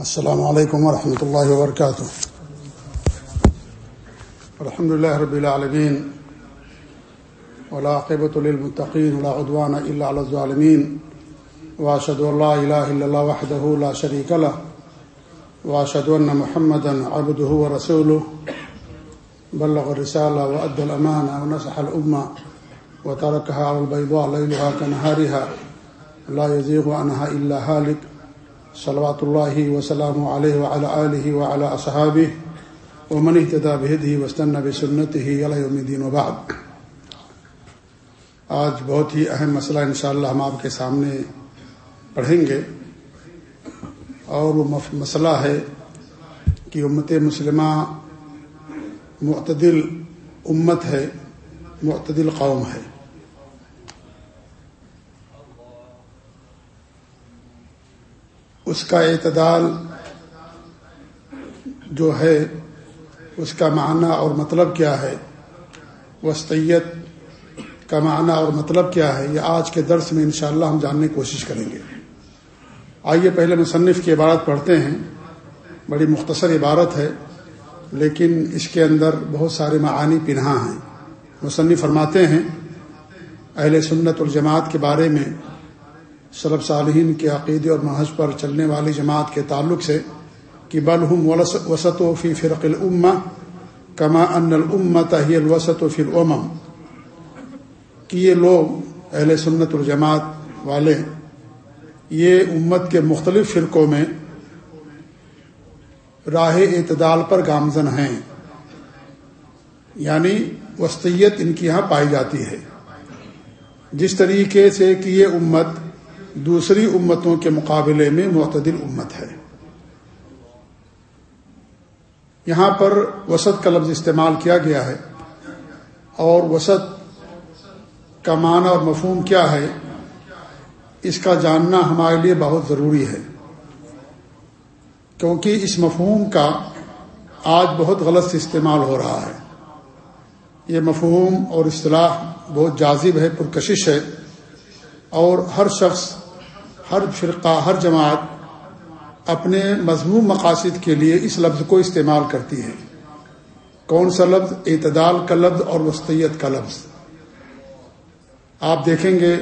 السلام علیکم ورحمۃ اللہ وبرکاتہ۔ الحمد لله رب العالمين ولا عقبۃ للمتقين ولا عدوان الا على الظالمين واشهد ان لا اله الا الله وحده لا شريك له واشهد ان محمدا عبده ورسوله بلغ الرساله وادى الامانه ونصح الامه وتركها على البيضاء ليلها كنهارها لا يزيغ عنها الا هالك صلوات اللہ وسلم علیہ وعلى آلہ وعلى اصحابہ ومن اهتدى بهديه واستنى بسنته الى يوم الدين وبعد۔ آج بہت ہی اہم مسئلہ انشاءاللہ ہم آپ کے سامنے پڑھیں گے۔ اور وہ مسئلہ ہے کہ امت مسلمہ معتدل امت ہے، معتدل قوم ہے۔ اس کا اعتدال جو ہے، اس کا معنی اور مطلب کیا ہے؟ وسطیت کا معنی اور مطلب کیا ہے؟ یہ آج کے درس میں انشاءاللہ ہم جاننے کی کوشش کریں گے۔ آئیے پہلے مصنف کی عبارت پڑھتے ہیں۔ بڑی مختصر عبارت ہے، لیکن اس کے اندر بہت سارے معانی پنہا ہیں۔ مصنف فرماتے ہیں، اہل سنت الجماعت کے بارے میں صلب صالحین کے عقیدے اور محض پر چلنے والی جماعت کے تعلق سے کہ بلحم وسط و فی فرق العما کما ان الامت ہی الوسط و فر امم کہ یہ لوگ اہل سنت الجماعت والے، یہ امت کے مختلف فرقوں میں راہ اعتدال پر گامزن ہیں۔ یعنی وسطیت ان کی یہاں پائی جاتی ہے۔ جس طریقے سے کہ یہ امت دوسری امتوں کے مقابلے میں معتدل امت ہے۔ یہاں پر وسط کا لفظ استعمال کیا گیا ہے۔ اور وسط کا معنی اور مفہوم کیا ہے، اس کا جاننا ہمارے لیے بہت ضروری ہے۔ کیونکہ اس مفہوم کا آج بہت غلط سے استعمال ہو رہا ہے۔ یہ مفہوم اور اصطلاح بہت جازب ہے، پرکشش ہے۔ اور ہر شخص ہر فرقہ، ہر جماعت اپنے مضمون مقاصد کے لیے اس لفظ کو استعمال کرتی ہے۔ کون سا لفظ؟ اعتدال کا لفظ اور وسطیت کا لفظ۔ آپ دیکھیں گے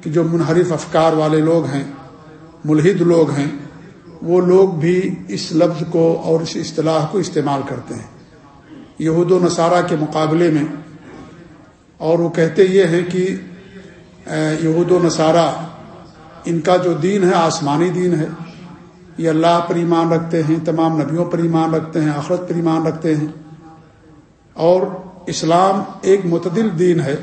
کہ جو منحرف افکار والے لوگ ہیں، ملحد لوگ ہیں، وہ لوگ بھی اس لفظ کو اور اس اصطلاح کو استعمال کرتے ہیں۔ یہود و نصارہ کے مقابلے میں اور وہ کہتے یہ ہیں کہ یہود و نصارہ ان کا جو دین ہے، آسمانی دین ہے، یہ اللہ پر ایمان رکھتے ہیں، تمام نبیوں پر ایمان رکھتے ہیں، آخرت پر ایمان رکھتے ہیں۔ اور اسلام ایک متدل دین ہے،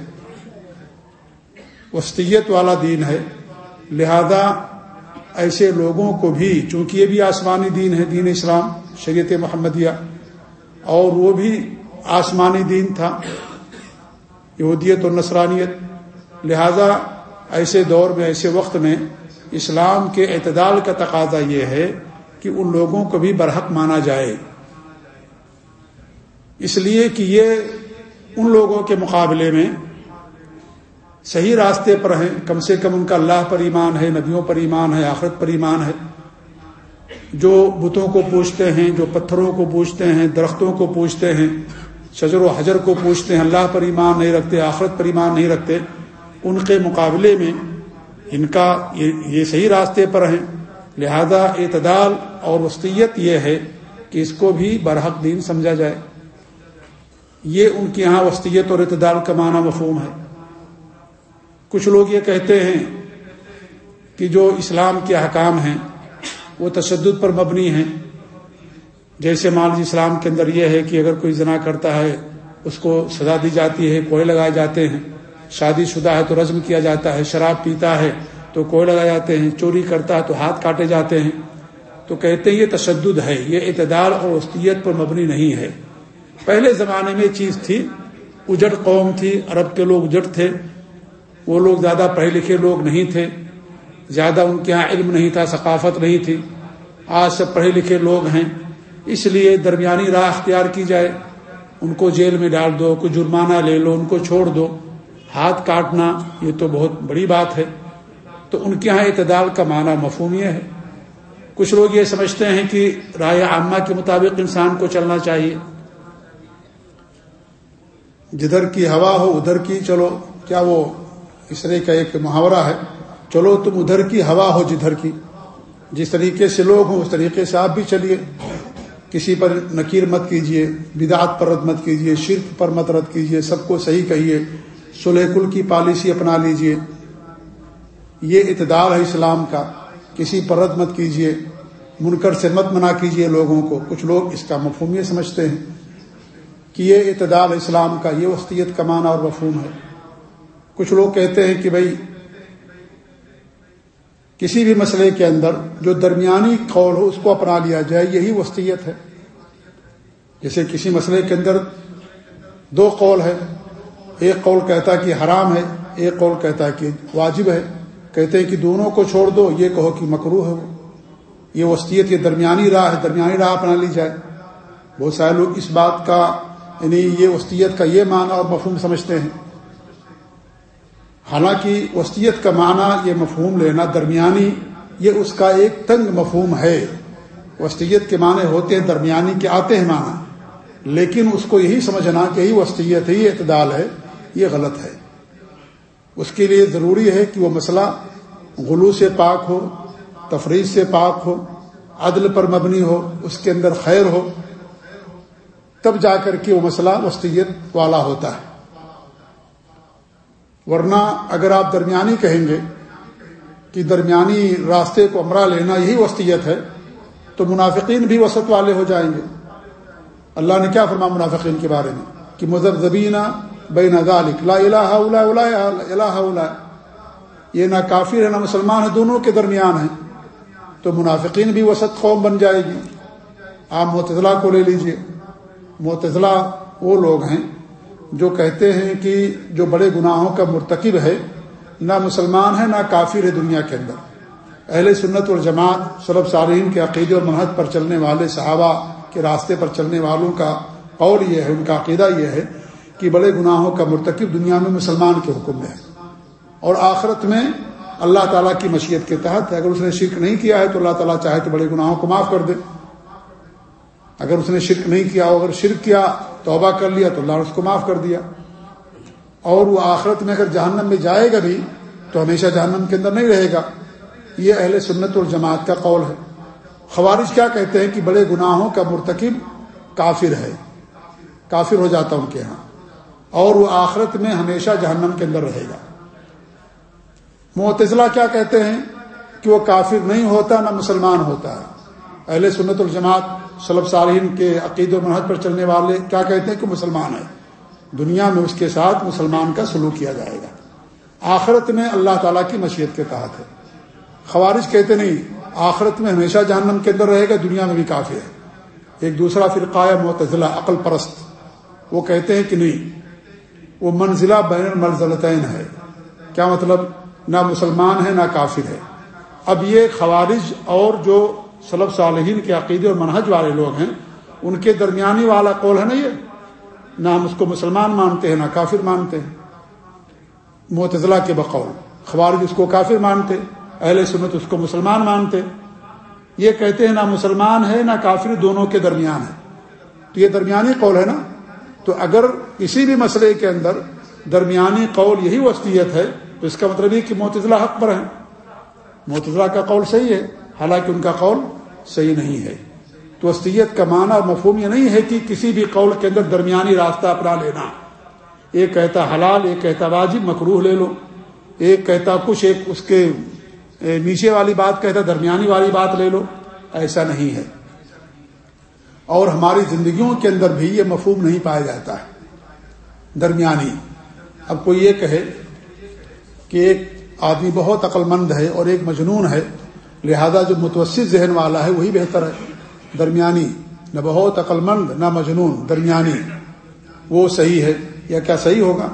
وسطیت والا دین ہے۔ لہذا ایسے لوگوں کو بھی، چونکہ یہ بھی آسمانی دین ہے، دین اسلام، شریعت محمدیہ، اور وہ بھی آسمانی دین تھا، یہودیت اور نصرانیت۔ لہذا ایسے دور میں، ایسے وقت میں اسلام کے اعتدال کا تقاضا یہ ہے کہ ان لوگوں کو بھی برحق مانا جائے۔ اس لیے کہ یہ ان لوگوں کے مقابلے میں صحیح راستے پر ہیں۔ کم سے کم ان کا اللہ پر ایمان ہے، نبیوں پر ایمان ہے، آخرت پر ایمان ہے۔ جو بتوں کو پوچھتے ہیں، جو پتھروں کو پوچھتے ہیں، درختوں کو پوچھتے ہیں، شجر و حجر کو پوچھتے ہیں، اللہ پر ایمان نہیں رکھتے، آخرت پر ایمان نہیں رکھتے۔ ان کے مقابلے میں ان کا یہ صحیح راستے پر ہیں۔ لہذا اعتدال اور وسطیت یہ ہے کہ اس کو بھی برحق دین سمجھا جائے۔ یہ ان کے یہاں وسطیت اور اعتدال کا معنی مفہوم ہے۔ کچھ لوگ یہ کہتے ہیں کہ جو اسلام کے احکام ہیں، وہ تشدد پر مبنی ہیں۔ جیسے مان جی اسلام کے اندر یہ ہے کہ اگر کوئی زنا کرتا ہے، اس کو سزا دی جاتی ہے کوئے لگائے جاتے ہیں۔ شادی شدہ ہے تو رزم کیا جاتا ہے، شراب پیتا ہے تو کوئے لگائے جاتے ہیں، چوری کرتا ہے تو ہاتھ کاٹے جاتے ہیں۔ تو کہتے ہیں یہ تشدد ہے، یہ اعتدال اور وسطیت پر مبنی نہیں ہے۔ پہلے زمانے میں چیز تھی، اجڑ قوم تھی، عرب کے لوگ اجڑ تھے۔ وہ لوگ زیادہ پڑھے لکھے لوگ نہیں تھے، زیادہ ان کے یہاں علم نہیں تھا، ثقافت نہیں تھی۔ آج سب پڑھے لکھے لوگ ہیں۔ اس لیے درمیانی راہ اختیار کی جائے۔ ان کو جیل میں ڈال دو کوئی جرمانہ لے لو، ان کو چھوڑ دو۔ ہاتھ کاٹنا یہ تو بہت بڑی بات ہے۔ تو ان کے یہاں اعتدال کا معنی مفہوم یہ ہے۔ کچھ لوگ یہ سمجھتے ہیں کہ رائے عامہ کے مطابق انسان کو چلنا چاہیے۔ جدھر کی ہوا ہو ادھر کی چلو، کیا وہ اس طرح کا ایک محاورہ ہے؟ چلو تم ادھر کی ہوا ہو جدھر کی۔ جس طریقے سے لوگ ہوں، اس طریقے سے آپ بھی چلیے۔ کسی پر نکیر مت کیجیے بدعت پر رد مت کیجیے شرک پر مت رد کیجیے سب کو صحیح کہیے۔ سلیح کل کی پالیسی اپنا لیجیے یہ اعتدال ہے اسلام کا۔ کسی پر رد مت کیجیے منکر سے مت منع کیجیے لوگوں کو۔ کچھ لوگ اس کا مفہوم یہ سمجھتے ہیں کہ یہ اعتدال اسلام کا۔ یہ وسطیت کا معنی اور مفہوم ہے۔ کچھ لوگ کہتے ہیں کہ بھائی کسی بھی مسئلے کے اندر جو درمیانی قول ہو، اس کو اپنا لیا جائے۔ یہی وسطیت ہے۔ جیسے کسی مسئلے کے اندر دو قول ہے ایک قول کہتا ہے کہ حرام ہے، ایک قول کہتا ہے کہ واجب ہے۔ کہتے ہیں کہ دونوں کو چھوڑ دو، یہ کہو کہ مکرو ہے وہ۔ یہ وسطیت، یہ درمیانی راہ ہے، درمیانی راہ اپنا لی جائے۔ بہت سارے لوگ اس بات کا یعنی یہ وسطیت کا یہ معنی اور مفہوم سمجھتے ہیں۔ حالانکہ وسطیت کا معنی یہ مفہوم لینا درمیانی، یہ اس کا ایک تنگ مفہوم ہے۔ وسطیت کے معنی ہوتے ہیں، درمیانی کے آتے ہیں معنی۔ لیکن اس کو یہی سمجھنا کہ یہی وسطیت ہے یہ اعتدال ہے۔ یہ غلط ہے۔ اس کے لیے ضروری ہے کہ وہ مسئلہ غلو سے پاک ہو، تفریح سے پاک ہو، عدل پر مبنی ہو، اس کے اندر خیر ہو، تب جا کر کے وہ مسئلہ وسطیت والا ہوتا ہے۔ ورنہ اگر آپ درمیانی کہیں گے کہ درمیانی راستے کو امرا لینا یہی وسطیت ہے، تو منافقین بھی وسط والے ہو جائیں گے۔ اللہ نے کیا فرما منافقین کے بارے میں؟ کہ مذہب زبینہ بین ذالک. لا الہ الا الہ یہ نہ کافر ہے، نہ مسلمان ہے، دونوں کے درمیان ہیں تو منافقین بھی وسط قوم بن جائے گی. آپ متضلاع کو لے لیجیے. معتضلا وہ لوگ ہیں جو کہتے ہیں کہ جو بڑے گناہوں کا مرتکب ہے، نہ مسلمان ہے، نہ کافر ہے دنیا کے اندر. اہل سنت اور جماعت صلب صارین کے عقیدے اور منحط پر چلنے والے صحابہ کے راستے پر چلنے والوں کا قول یہ ہے، ان کا عقیدہ یہ ہے کہ بڑے گناہوں کا مرتکب دنیا میں مسلمان کے حکم میں ہے۔ اور آخرت میں اللہ تعالیٰ کی مشیت کے تحت اگر اس نے شرک نہیں کیا ہے تو اللہ تعالیٰ چاہے تو بڑے گناہوں کو معاف کر دے۔ اگر اس نے شرک نہیں کیا اگر شرک کیا، توبہ کر لیا تو اللہ نے اس کو معاف کر دیا۔ اور وہ آخرت میں اگر جہنم میں جائے گا بھی تو ہمیشہ جہنم کے اندر نہیں رہے گا۔ یہ اہل سنت اور جماعت کا قول ہے۔ خوارج کیا کہتے ہیں کہ بڑے گناہوں کا مرتکب کافر ہے۔ کافر ہو جاتا ان کے ہاں اور وہ آخرت میں ہمیشہ جہنم کے اندر رہے گا۔ معتزلہ کیا کہتے ہیں کہ وہ کافر نہیں ہوتا نہ مسلمان ہوتا ہے۔ اہل سنت الجماعت سلب صالحین کے عقید و منحط پر چلنے والے کیا کہتے ہیں کہ مسلمان ہے دنیا میں اس کے ساتھ مسلمان کا سلوک کیا جائے گا۔ آخرت میں اللہ تعالیٰ کی مشیت کے تحت ہے۔ خوارج کہتے نہیں، آخرت میں ہمیشہ جہنم کے اندر رہے گا، دنیا میں بھی کافی ہے۔ ایک دوسرا فرقہ معتضلہ عقل پرست۔ وہ کہتے ہیں کہ نہیں وہ منزلہ بین المنزلتین ہے۔ کیا مطلب؟ نہ مسلمان ہے، نہ کافر ہے۔ اب یہ خوارج اور جو سلب صالحین کے عقیدے اور منہج والے لوگ ہیں، ان کے درمیانی والا قول ہے نا یہ؟ نہ ہم اس کو مسلمان مانتے ہیں، نہ کافر مانتے ہیں۔ معتضلا کے بقول، خوارج اس کو کافر مانتے، اہل سنت اس کو مسلمان مانتے۔ یہ کہتے ہیں نہ مسلمان ہے، نہ کافر، دونوں کے درمیان ہے۔ تو یہ درمیانی قول ہے نا؟ تو اگر کسی بھی مسئلے کے اندر درمیانی قول یہی وسطیت ہے، تو اس کا مطلب یہ کہ معتضلا حق پر ہے معتضلا کا قول صحیح ہے، حالانکہ ان کا قول صحیح نہیں ہے۔ تو وسطیت کا معنی اور مفہوم یہ نہیں ہے کہ کسی بھی قول کے اندر درمیانی راستہ اپنا لینا۔ ایک کہتا حلال، ایک کہتا واجب مکروح لے لو۔ ایک کہتا کچھ، ایک اس کے نیچے والی بات کہتا درمیانی والی بات لے لو۔ ایسا نہیں ہے۔ اور ہماری زندگیوں کے اندر بھی یہ مفہوم نہیں پایا جاتا ہے۔ درمیانی۔ اب کوئی یہ کہے کہ ایک آدمی بہت عقل مند ہے اور ایک مجنون ہے، لہذا جو متوسط ذہن والا ہے وہی بہتر ہے۔ درمیانی۔ نہ بہت عقل مند نہ مجنون۔ درمیانی۔ وہ صحیح ہے یا کیا صحیح ہوگا؟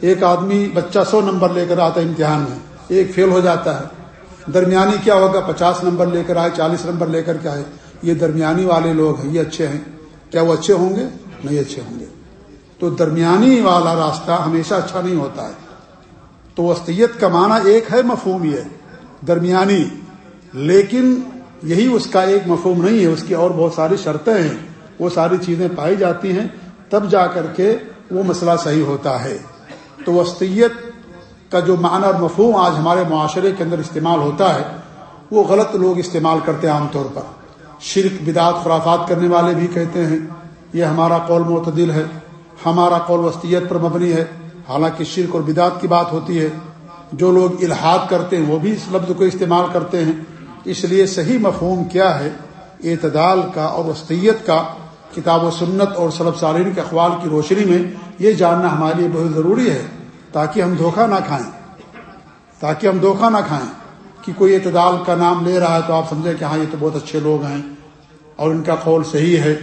ایک آدمی بچہ سو نمبر لے کر آتا ہے امتحان میں، ایک فیل ہو جاتا ہے۔ درمیانی کیا ہوگا؟ پچاس نمبر لے کر آئے، چالیس نمبر لے کر کے آئے۔ یہ درمیانی والے لوگ ہیں، یہ اچھے ہیں۔ کیا وہ اچھے ہوں گے؟ نہیں اچھے ہوں گے۔ تو درمیانی والا راستہ ہمیشہ اچھا نہیں ہوتا ہے۔ تو وسطیت کا معنی ایک ہے، مفہوم یہ درمیانی۔ لیکن یہی اس کا ایک مفہوم نہیں ہے، اس کی اور بہت ساری شرطیں ہیں۔ وہ ساری چیزیں پائی جاتی ہیں۔ تب جا کر کے وہ مسئلہ صحیح ہوتا ہے۔ تو وسطیت کا جو معنی اور مفہوم آج ہمارے معاشرے کے اندر استعمال ہوتا ہے، وہ غلط لوگ استعمال کرتے ہیں عام طور پر۔ شرک، بدعت، خرافات کرنے والے بھی کہتے ہیں، یہ ہمارا قول معتدل ہے، ہمارا قول وسطیت پر مبنی ہے۔ حالانکہ شرک اور بدعت کی بات ہوتی ہے، جو لوگ الحاد کرتے ہیں، وہ بھی اس لفظ کو استعمال کرتے ہیں۔ اس لیے صحیح مفہوم کیا ہے، اعتدال کا اور وسطیت کا، کتاب و سنت اور سلب سالین کے اخوال کی روشنی میں یہ جاننا ہمارے لیے بہت ضروری ہے، تاکہ ہم دھوکہ نہ کھائیں۔ تاکہ ہم دھوکہ نہ کھائیں۔ کہ کوئی اعتدال کا نام لے رہا ہے تو آپ سمجھیں کہ ہاں یہ تو بہت اچھے لوگ ہیں اور ان کا قول صحیح ہے،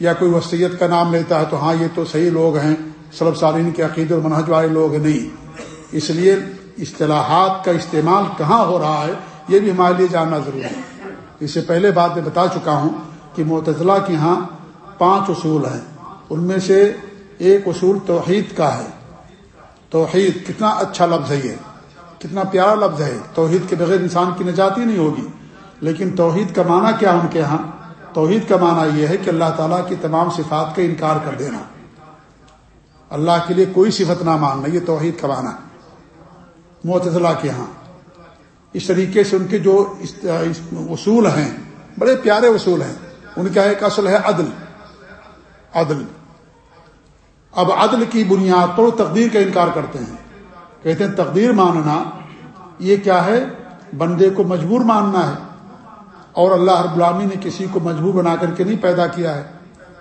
یا کوئی وسیعت کا نام لیتا ہے تو ہاں یہ تو صحیح لوگ ہیں سلب سالین کے عقید اور منہج والے لوگ نہیں۔ اس لیے اصطلاحات کا استعمال کہاں ہو رہا ہے، یہ بھی ہمارے لیے جاننا ضروری ہے۔ اس سے پہلے بات میں بتا چکا ہوں کہ معتضلاع کے ہاں پانچ اصول ہیں۔ ان میں سے ایک اصول توحید کا ہے۔ توحید کتنا اچھا لفظ ہے یہ۔ کتنا پیارا لفظ ہے، توحید کے بغیر انسان کی نجات ہی نہیں ہوگی۔ لیکن توحید کا معنی کیا ان کے ہاں؟ توحید کا معنی یہ ہے کہ اللہ تعالیٰ کی تمام صفات کا انکار کر دینا۔ اللہ کے لیے کوئی صفت نہ ماننا، یہ توحید کا معنی۔ معتضلاع کے ہاں۔ اس طریقے سے ان کے جو اصول ہیں، بڑے پیارے اصول ہیں۔ ان کا ایک اصل ہے عدل۔ عدل۔ اب عدل کی بنیاد پر تقدیر کا انکار کرتے ہیں۔ کہتے ہیں تقدیر ماننا، یہ کیا ہے؟ بندے کو مجبور ماننا ہے۔ اور اللہ رب الامی نے کسی کو مجبور بنا کر کے نہیں پیدا کیا ہے۔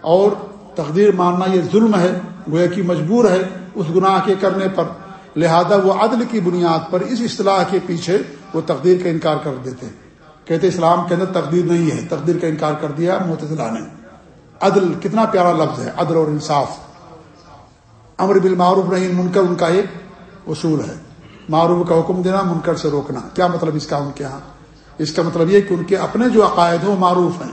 اور تقدیر ماننا یہ ظلم ہے، گویا کہ مجبور ہے اس گناہ کے کرنے پر۔ لہذا وہ عدل کی بنیاد پر اس اصطلاح کے پیچھے وہ تقدیر کا انکار کر دیتے ہیں۔ کہتے اسلام کے اندر تقدیر نہیں ہے۔ تقدیر کا انکار کر دیا متضلاع نے۔ عدل کتنا پیارا لفظ ہے، عدل اور انصاف۔ امر بالمعروف نہیں منکر ان کا ایک اصول ہے۔ معروف کا حکم دینا، منکر سے روکنا۔ کیا مطلب اس کا ان کے ہاں؟ اس کا مطلب یہ کہ ان کے اپنے جو عقائد ہیں معروف ہیں۔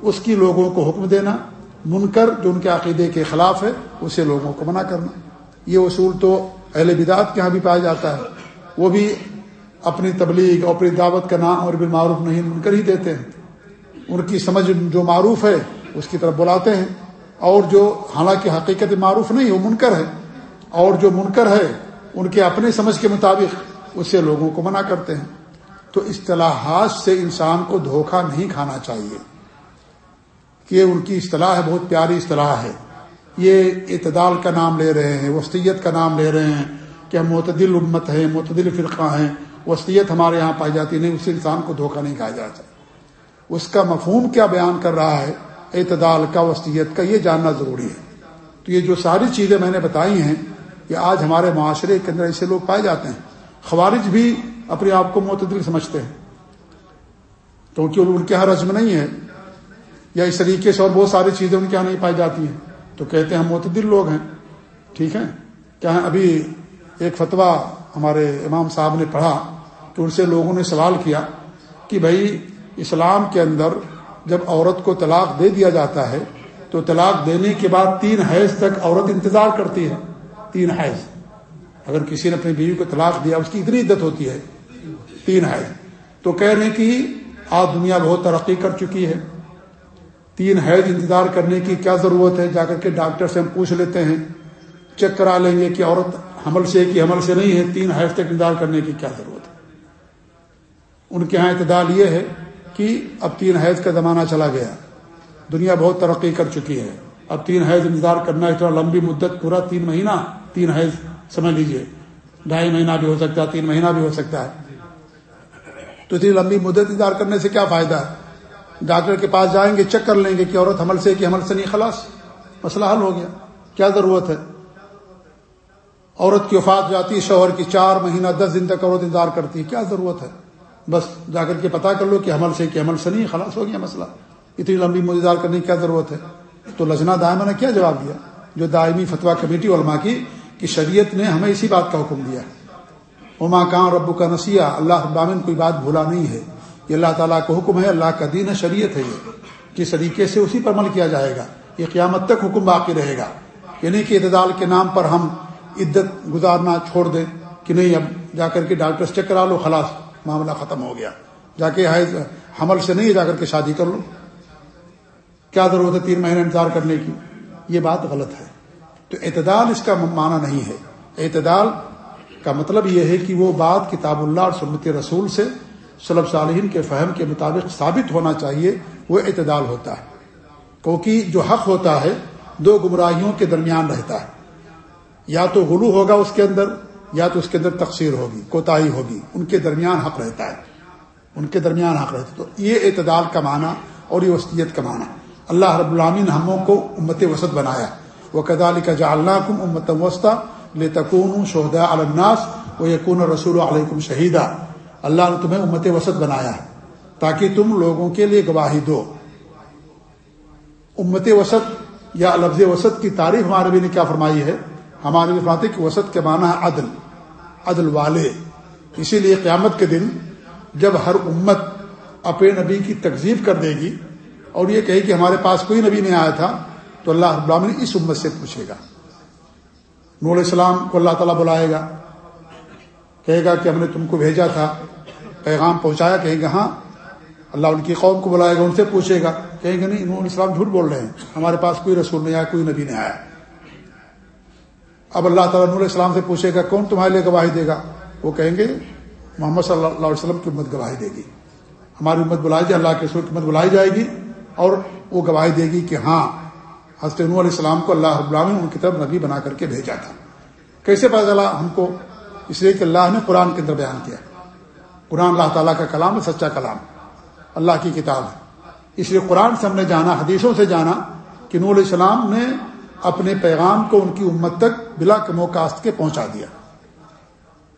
اس کی لوگوں کو حکم دینا، منکر جو ان کے عقیدے کے خلاف ہے، اسے لوگوں کو منع کرنا۔ یہ اصول تو اہل بدعت کے ہاں بھی پایا جاتا ہے۔ وہ بھی اپنی تبلیغ اور اپنی دعوت کا نام اور بالمعروف نہیں، منکر ہی دیتے ہیں۔ ان کی سمجھ جو معروف ہے، اس کی طرف بلاتے ہیں۔ اور جو حالانکہ حقیقت معروف نہیں، وہ منکر ہے۔ اور جو منکر ہے ان کے اپنے سمجھ کے مطابق اسے لوگوں کو منع کرتے ہیں۔ تو اصطلاحات سے انسان کو دھوکہ نہیں کھانا چاہیے۔ کہ ان کی اصطلاح ہے، بہت پیاری اصطلاح ہے۔ یہ اعتدال کا نام لے رہے ہیں، وسطیت کا نام لے رہے ہیں کہ ہم معتدل امت ہیں، معتدل فرقہ ہیں، وسطیت ہمارے یہاں پائی جاتی نہیں، اس انسان کو دھوکہ نہیں کھایا جاتا۔ اس کا مفہوم کیا بیان کر رہا ہے؟ اعتدال کا، وسطیت کا، یہ جاننا ضروری ہے۔ تو یہ جو ساری چیزیں میں نے بتائی ہیں یہ آج ہمارے معاشرے کے اندر ایسے لوگ پائے جاتے ہیں۔ خوارج بھی اپنے آپ کو معتدل سمجھتے ہیں۔ کیونکہ ان کے یہاں رزم نہیں ہے۔ یا اس طریقے سے اور بہت ساری چیزیں ان کے یہاں نہیں پائی جاتی ہیں۔ تو کہتے ہیں ہم معتدل لوگ ہیں۔ ٹھیک ہے؟ کیا ابھی ایک فتویٰ ہمارے امام صاحب نے پڑھا کہ ان سے لوگوں نے سوال کیا کہ بھائی، اسلام کے اندر جب عورت کو طلاق دے دیا جاتا ہے تو طلاق دینے کے بعد تین حیض تک عورت انتظار کرتی ہے۔ تین حیض۔ اگر کسی نے اپنی بیوی کو طلاق دیا، اس کی اتنی عدت ہوتی ہے، تین حیض۔ تو کہہ رہے ہیں کہ آج دنیا بہت ترقی کر چکی ہے۔ تین حیض انتظار کرنے کی کیا ضرورت ہے؟ جا کر کے ڈاکٹر سے ہم پوچھ لیتے ہیں۔ چیک کرا لیں گے کہ عورت حمل سے کہ حمل سے نہیں ہے، تین حیض تک انتظار کرنے کی کیا ضرورت ہے؟ ان کے ہاں اعتدال یہ ہے کہ اب تین حیض کا زمانہ چلا گیا۔ دنیا بہت ترقی کر چکی ہے۔ اب تین حیض انتظار کرنا اتنا لمبی مدت پورا تین مہینہ، تین حیض، سمجھ لیجیے، ڈھائی مہینہ بھی ہو سکتا ہے، تین مہینہ بھی ہو سکتا ہے۔ تو اتنی لمبی مدت انتظار کرنے سے کیا فائدہ ہے؟ ڈاکٹر کے پاس جائیں گے، چیک کر لیں گے کہ عورت حمل سے کہ حمل سے نہیں، خلاص، مسئلہ حل ہو گیا۔ کیا ضرورت ہے؟ عورت کی وفات جاتی ہے، شوہر کی چار مہینہ، دس دن تک عورت انتظار کرتی ہے۔ کیا ضرورت ہے؟ بس جا کر کے پتا کر لو کہ حمل سے کہ حمل سے نہیں، خلاص، ہو گیا مسئلہ۔ اتنی لمبی انتظار کرنے کی کیا ضرورت ہے؟ تو لجنا دائمہ نے کیا جواب دیا؟ جو دائمی فتویٰ کمیٹی علماء کی کہ شریعت نے ہمیں اسی بات کا حکم دیا عما کان ربو کا نسیہ اللہ ابامن کوئی بات بھولا نہیں ہے۔ یہ اللہ تعالیٰ کا حکم ہے، اللہ کا دین ہے شریعت ہے یہ۔ کس طریقے سے اسی پر عمل کیا جائے گا، یہ قیامت تک حکم باقی رہے گا۔ یعنی کہ اعتدال کے نام پر ہم عدت گزارنا چھوڑ دیں کہ نہیں، اب جا کر کے ڈاکٹر چیک کرا لو، خلاص معاملہ ختم ہو گیا۔ جا کے حمل سے نہیں جا کر کے شادی کر لو۔ کیا ضرورت ہے تین مہینے انتظار کرنے کی؟ یہ بات غلط ہے۔ تو اعتدال اس کا معنی نہیں ہے۔ اعتدال کا مطلب یہ ہے کہ وہ بات کتاب اللہ اور سنت رسول سے صلب صالحین کے فہم کے مطابق ثابت ہونا چاہیے، وہ اعتدال ہوتا ہے۔ کیونکہ جو حق ہوتا ہے، دو گمراہیوں کے درمیان رہتا ہے۔ یا تو غلو ہوگا اس کے اندر، یا تو اس کے اندر تقسیر ہوگی، کوتاہی ہوگی۔ ان کے درمیان حق رہتا ہے۔ ان کے درمیان حق رہتا ہے۔ تو یہ اعتدال کا معنی اور یہ وسطیت کا معنی۔ اللہ رب العامین ہموں کو امت وسط بنایا وہ کدال کا جا اللہ کم امت وسطی لے تکون شہدا الناس و یقون رسول علیکم شہیدہ اللہ نے تمہیں امت وسط بنایا ہے تاکہ تم لوگوں کے لیے گواہی دو۔ امت وسط یا لفظ وسط کی تعریف ہمارے بھی نے کیا فرمائی ہے؟ ہمارے بھی فرماتے کہ وسط کے معنی ہے عدل عدل والے۔ اسی لیے قیامت کے دن جب ہر امت اپنے نبی کی تکزیب کر دے گی اور یہ کہے کہ ہمارے پاس کوئی نبی نہیں آیا تھا، تو اللہ ابراہین اس امت سے پوچھے گا۔ نور السلام کو اللہ تعالیٰ بلائے گا، کہے گا کہ ہم نے تم کو بھیجا تھا، پیغام پہنچایا، کہیں گا ہاں اللہ ان کی قوم کو بلائے گا، ان سے پوچھے گا۔ کہیں گے نہیں نور السلام جھوٹ بول رہے ہیں، ہمارے پاس کوئی رسول نہیں آیا، کوئی نبی نہیں آیا۔ اب اللہ تعالیٰ نور السلام سے پوچھے گا، کون تمہارے لیے گواہی دے گا؟ وہ کہیں گے، محمد صلی اللہ علیہ وسلم کی امت گواہی دے گی۔ ہماری امت بلائی جائے، اللہ کے رسول کی امت بلائی جائے گی۔ اور وہ گواہی دے گی کہ ہاں حضرت نور علیہ السلام کو اللہ رب العالمین ان کی طرف نبی بنا کر کے بھیجا تھا۔ کیسے پتا چلا؟ ہم کو اس لیے کہ اللہ نے قرآن کے اندر بیان کیا۔ قرآن اللہ تعالیٰ کا کلام ہے، سچا کلام۔ اللہ کی کتاب ہے۔ اس لیے قرآن سے ہم نے جانا، حدیثوں سے جانا کہ نور علیہ السلام نے اپنے پیغام کو ان کی امت تک بلا کمو کاست کے پہنچا دیا۔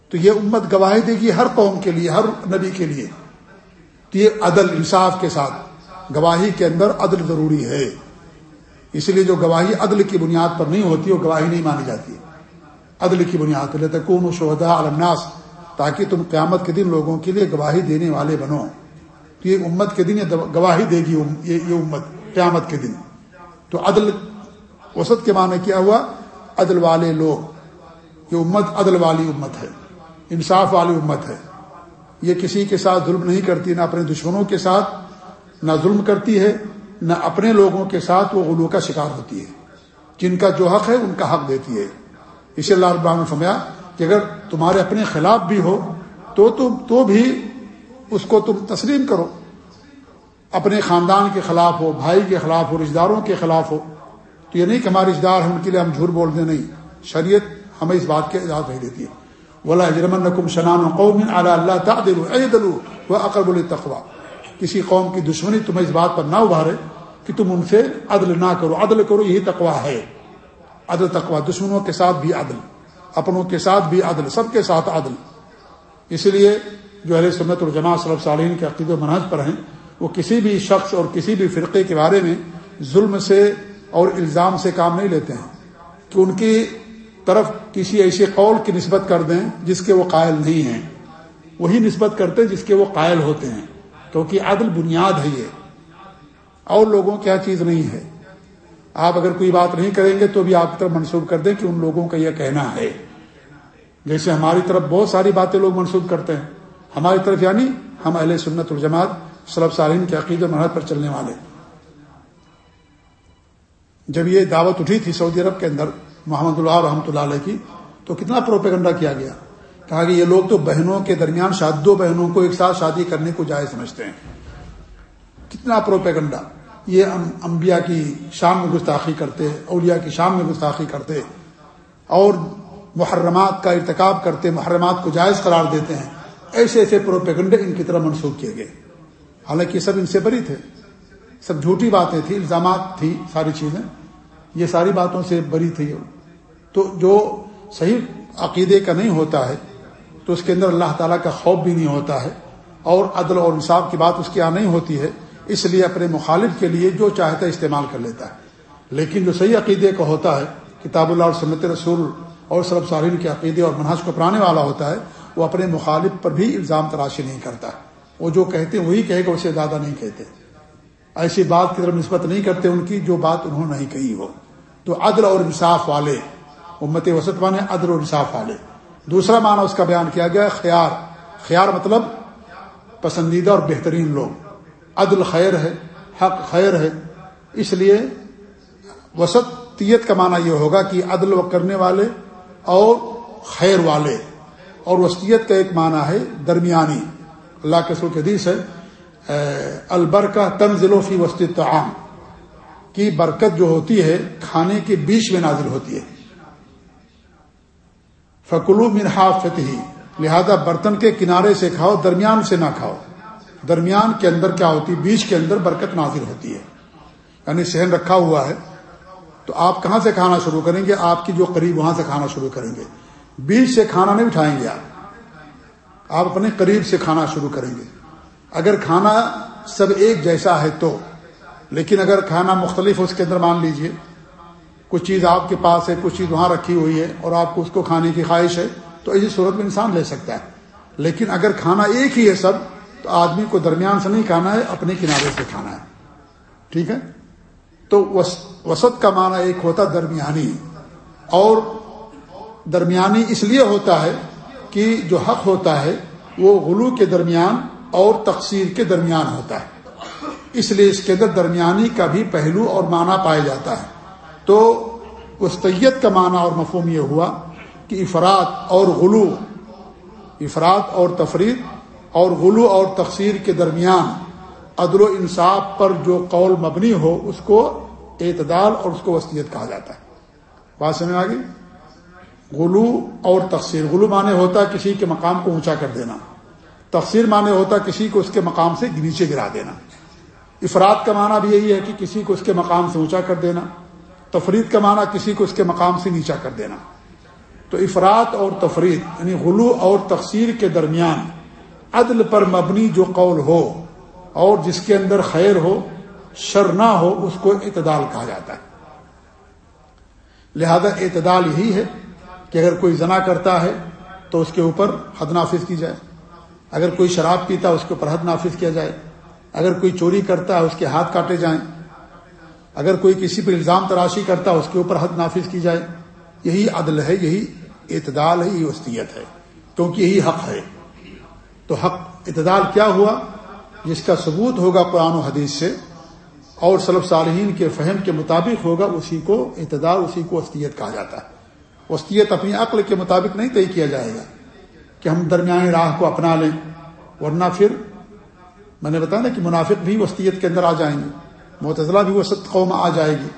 تو یہ امت گواہی دے گی ہر قوم کے لیے، ہر نبی کے لیے۔ تو یہ عدل، انصاف کے ساتھ۔ گواہی کے اندر عدل ضروری ہے۔ اس لیے جو گواہی عدل کی بنیاد پر نہیں ہوتی، وہ گواہی نہیں مانی جاتی۔ عدل کی بنیاد پر کون شہدا الناس، تاکہ تم قیامت کے دن لوگوں کے لیے گواہی دینے والے بنو۔ تو یہ امت کے دن یہ گواہی دے گی یہ امت قیامت کے دن۔ تو عدل وسط کے معنی کیا ہوا؟ عدل والے لوگ۔ یہ امت عدل والی امت ہے، انصاف والی امت ہے۔ یہ کسی کے ساتھ ظلم نہیں کرتی، نہ اپنے دشمنوں کے ساتھ نہ ظلم کرتی ہے، نہ اپنے لوگوں کے ساتھ وہ غلو کا شکار ہوتی ہے۔ جن کا جو حق ہے، ان کا حق دیتی ہے۔ اسی اللہ رب نے فرمایا کہ اگر تمہارے اپنے خلاف بھی ہو، تو تم تو بھی اس کو تم تسلیم کرو۔ اپنے خاندان کے خلاف ہو، بھائی کے خلاف ہو رشتے داروں کے خلاف ہو۔ تو یہ نہیں کہ ہمارے رشتے دار ہیں ان کے لیے ہم جھوٹ بول دیں، نہیں۔ شریعت ہمیں اس بات کی اجازت نہیں دیتی ہے۔ ولا جرمن نقم شنان قوم اعلیٰ اللہ تعدل اے دلو اقرب التقوا کسی قوم کی دشمنی تمہیں اس بات پر نہ ابھارے کہ تم ان سے عدل نہ کرو۔ عدل کرو، یہی تقوا ہے۔ عدل تقوا دشمنوں کے ساتھ بھی عدل، اپنوں کے ساتھ بھی عدل، سب کے ساتھ عدل۔ اس لیے جو اہل سنت الجماع صلی صالحین کے عقید و منحج پر ہیں، وہ کسی بھی شخص اور کسی بھی فرقے کے بارے میں ظلم سے اور الزام سے کام نہیں لیتے ہیں۔ کہ ان کی طرف کسی ایسے قول کی نسبت کر دیں جس کے وہ قائل نہیں ہیں۔ وہی نسبت کرتے جس کے وہ قائل ہوتے ہیں۔ کیونکہ عدل بنیاد ہے یہ۔ اور لوگوں کیا چیز نہیں ہے۔ آپ اگر کوئی بات نہیں کریں گے تو بھی آپ کی طرف منسوخ کر دیں کہ ان لوگوں کا یہ کہنا ہے۔ جیسے ہماری طرف بہت ساری باتیں لوگ منسوخ کرتے ہیں۔ ہماری طرف یعنی ہم اہل سنت الجماعت سلب سالین کے عقید و مرحد پر چلنے والے۔ جب یہ دعوت اٹھی تھی سعودی عرب کے اندر، محمد اللہ رحمۃ اللہ علیہ کی، تو کتنا پروپیگنڈا کیا گیا؟ کہا کہ یہ لوگ تو بہنوں کے درمیان شاد دو بہنوں کو ایک ساتھ شادی کرنے کو جائز سمجھتے ہیں۔ کتنا پروپیگنڈا۔ یہ انبیاء کی شام میں گستاخی کرتے اولیاء کی شام میں گستاخی کرتے اور محرمات کا ارتکاب کرتے محرمات کو جائز قرار دیتے ہیں۔ ایسے ایسے پروپیگنڈے ان کی طرف منسوخ کیے گئے۔ حالانکہ یہ سب ان سے بری تھے۔ سب جھوٹی باتیں تھیں، الزامات تھی ساری چیزیں۔ یہ ساری باتوں سے بری تھی تو جو صحیح عقیدے کا نہیں ہوتا ہے تو اس کے اندر اللہ تعالیٰ کا خوف بھی نہیں ہوتا ہے اور عدل اور انصاف کی بات اس کے یہاں نہیں ہوتی ہے، اس لیے اپنے مخالف کے لیے جو چاہتا ہے استعمال کر لیتا ہے۔ لیکن جو صحیح عقیدے کا ہوتا ہے، کتاب اللہ اور سنت رسول اور سرب سارین کے عقیدے اور منحص کو اپنانے والا ہوتا ہے، وہ اپنے مخالف پر بھی الزام تراشی نہیں کرتا۔ وہ جو کہتے ہیں وہی کہے گا، اسے زیادہ نہیں کہتے۔ ایسی بات کی طرف نسبت نہیں کرتے ان کی جو بات انہوں نے نہیں کہی ہو۔ تو عدل اور انصاف والے، امت وسط والے عدل اور انصاف والے۔ دوسرا معنی اس کا بیان کیا گیا خیار۔ خیار مطلب پسندیدہ اور بہترین لوگ۔ عدل خیر ہے، حق خیر ہے۔ اس لیے وسطیت کا معنی یہ ہوگا کہ عدل و کرنے والے اور خیر والے۔ اور وسطیت کا ایک معنی ہے درمیانی۔ اللہ کے سر حدیث ہے البر کا تنزل و فی وسط تعام کی برکت جو ہوتی ہے کھانے کے بیچ میں نازل ہوتی ہے۔ فکلو منحافت ہی لہذا برتن کے کنارے سے کھاؤ، درمیان سے نہ کھاؤ۔ درمیان کے اندر کیا ہوتی ہے؟ بیچ کے اندر برکت نازل ہوتی ہے۔ یعنی سہن رکھا ہوا ہے۔ تو آپ کہاں سے کھانا شروع کریں گے؟ آپ کی جو قریب وہاں سے کھانا شروع کریں گے۔ بیچ سے کھانا نہیں اٹھائیں گے آپ۔ آپ اپنے قریب سے کھانا شروع کریں گے۔ اگر کھانا سب ایک جیسا ہے تو، لیکن اگر کھانا مختلف اس کے اندر مان لیجیے کچھ چیز آپ کے پاس ہے، کچھ چیز وہاں رکھی ہوئی ہے اور آپ کو اس کو کھانے کی خواہش ہے، تو ایسی صورت میں انسان لے سکتا ہے۔ لیکن اگر کھانا ایک ہی ہے سب، تو آدمی کو درمیان سے نہیں کھانا ہے، اپنے کنارے سے کھانا ہے۔ ٹھیک ہے؟ تو وسط کا معنی ایک ہوتا درمیانی۔ اور درمیانی اس لیے ہوتا ہے کہ جو حق ہوتا ہے، وہ غلو کے درمیان اور تقسیر کے درمیان ہوتا ہے۔ اس لیے اس کے اندر درمیانی کا بھی پہلو اور معنی پایا جاتا ہے۔ تو وسطیت کا معنی اور مفہوم یہ ہوا کہ افراد اور غلو، افراد اور تفرید اور غلو اور تقسیر کے درمیان عدل و انصاف پر جو قول مبنی ہو، اس کو اعتدال اور اس کو وسطیت کہا جاتا ہے۔ بات سمجھ آ گئی؟ غلو اور تقسیر غلو معنی ہوتا ہے کسی کے مقام کو اونچا کر دینا تقسیر معنی ہوتا ہے کسی کو اس کے مقام سے نیچے گرا دینا۔ افراد کا معنی بھی یہی ہے کہ کسی کو اس کے مقام سے اونچا کر دینا۔ تفرید کا معنی کسی کو اس کے مقام سے نیچا کر دینا۔ تو افراد اور تفرید یعنی غلو اور تقسیر کے درمیان عدل پر مبنی جو قول ہو اور جس کے اندر خیر ہو، شر نہ ہو، اس کو اعتدال کہا جاتا ہے۔ لہذا اعتدال یہی ہے کہ اگر کوئی زنا کرتا ہے تو اس کے اوپر حد نافذ کی جائے۔ اگر کوئی شراب پیتا ہے، اس کے اوپر حد نافذ کیا جائے۔ اگر کوئی چوری کرتا ہے، اس کے ہاتھ کاٹے جائیں۔ اگر کوئی کسی پر الزام تراشی کرتا ہے، اس کے اوپر حد نافذ کی جائے۔ یہی عدل ہے، یہی اعتدال ہے، یہی وسطیت ہے۔ کیونکہ یہی حق ہے۔ تو حق، اعتدال کیا ہوا؟ جس کا ثبوت ہوگا قرآن و حدیث سے، اور صلب صالحین کے فہم کے مطابق ہوگا، اسی کو اعتدال، اسی کو وسطیت کہا جاتا ہے۔ وسطیت اپنی عقل کے مطابق نہیں طے کیا جائے گا کہ ہم درمیانی راہ کو اپنا لیں۔ ورنہ پھر، میں نے بتایا نا کہ منافق بھی وسطیت کے اندر آ جائیں گے۔ معتضلہ بھی وہ وسط قوم آ جائے گی۔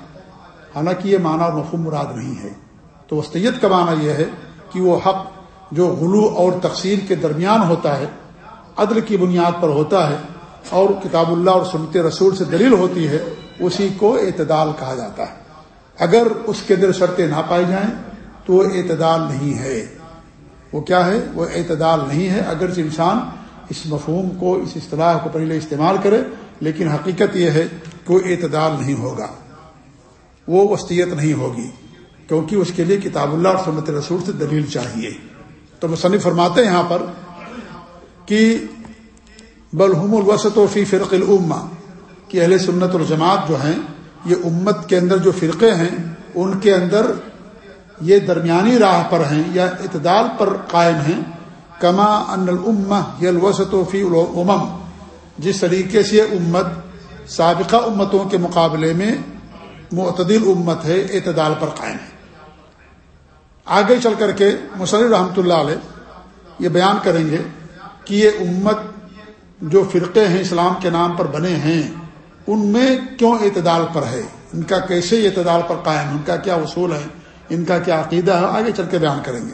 حالانکہ یہ معنی اور مفہوم مراد نہیں ہے۔ تو وسطیت کا معنی یہ ہے کہ وہ حق جو غلو اور تقسیم کے درمیان ہوتا ہے، عدل کی بنیاد پر ہوتا ہے اور کتاب اللہ اور سنت رسول سے دلیل ہوتی ہے، اسی کو اعتدال کہا جاتا ہے۔ اگر اس کے اندر شرطیں نہ پائی جائیں تو وہ اعتدال نہیں ہے۔ وہ کیا ہے؟ وہ اعتدال نہیں ہے۔ اگرچہ انسان اس مفہوم کو، اس اصطلاح کو پہلے استعمال کرے، لیکن حقیقت یہ ہے کہ وہ اعتدال نہیں ہوگا۔ وہ وسطیت نہیں ہوگی، کیونکہ اس کے لیے کتاب اللہ اور سنت رسول سے دلیل چاہیے۔ تو مصنف فرماتے ہیں یہاں پر کہ بلحم الوسط و فی فرق العما کہ اہل سنت الجماعت جو ہیں، یہ امت کے اندر جو فرقے ہیں، ان کے اندر یہ درمیانی راہ پر ہیں یا اعتدال پر قائم ہیں۔ کما ان الما یہ الوسط و فی الامم، جس طریقے سے امت سابقہ امتوں کے مقابلے میں معتدل امت ہے، اعتدال پر قائم ہے۔ آگے چل کر کے مصنف رحمۃ اللہ علیہ یہ بیان کریں گے کہ یہ امت جو فرقے ہیں اسلام کے نام پر بنے ہیں، ان میں کیوں اعتدال پر ہے؟ ان کا کیسے اعتدال پر قائم ان کا کیا اصول ہے؟ ان کا کیا عقیدہ ہے؟ آگے چل کے بیان کریں گے۔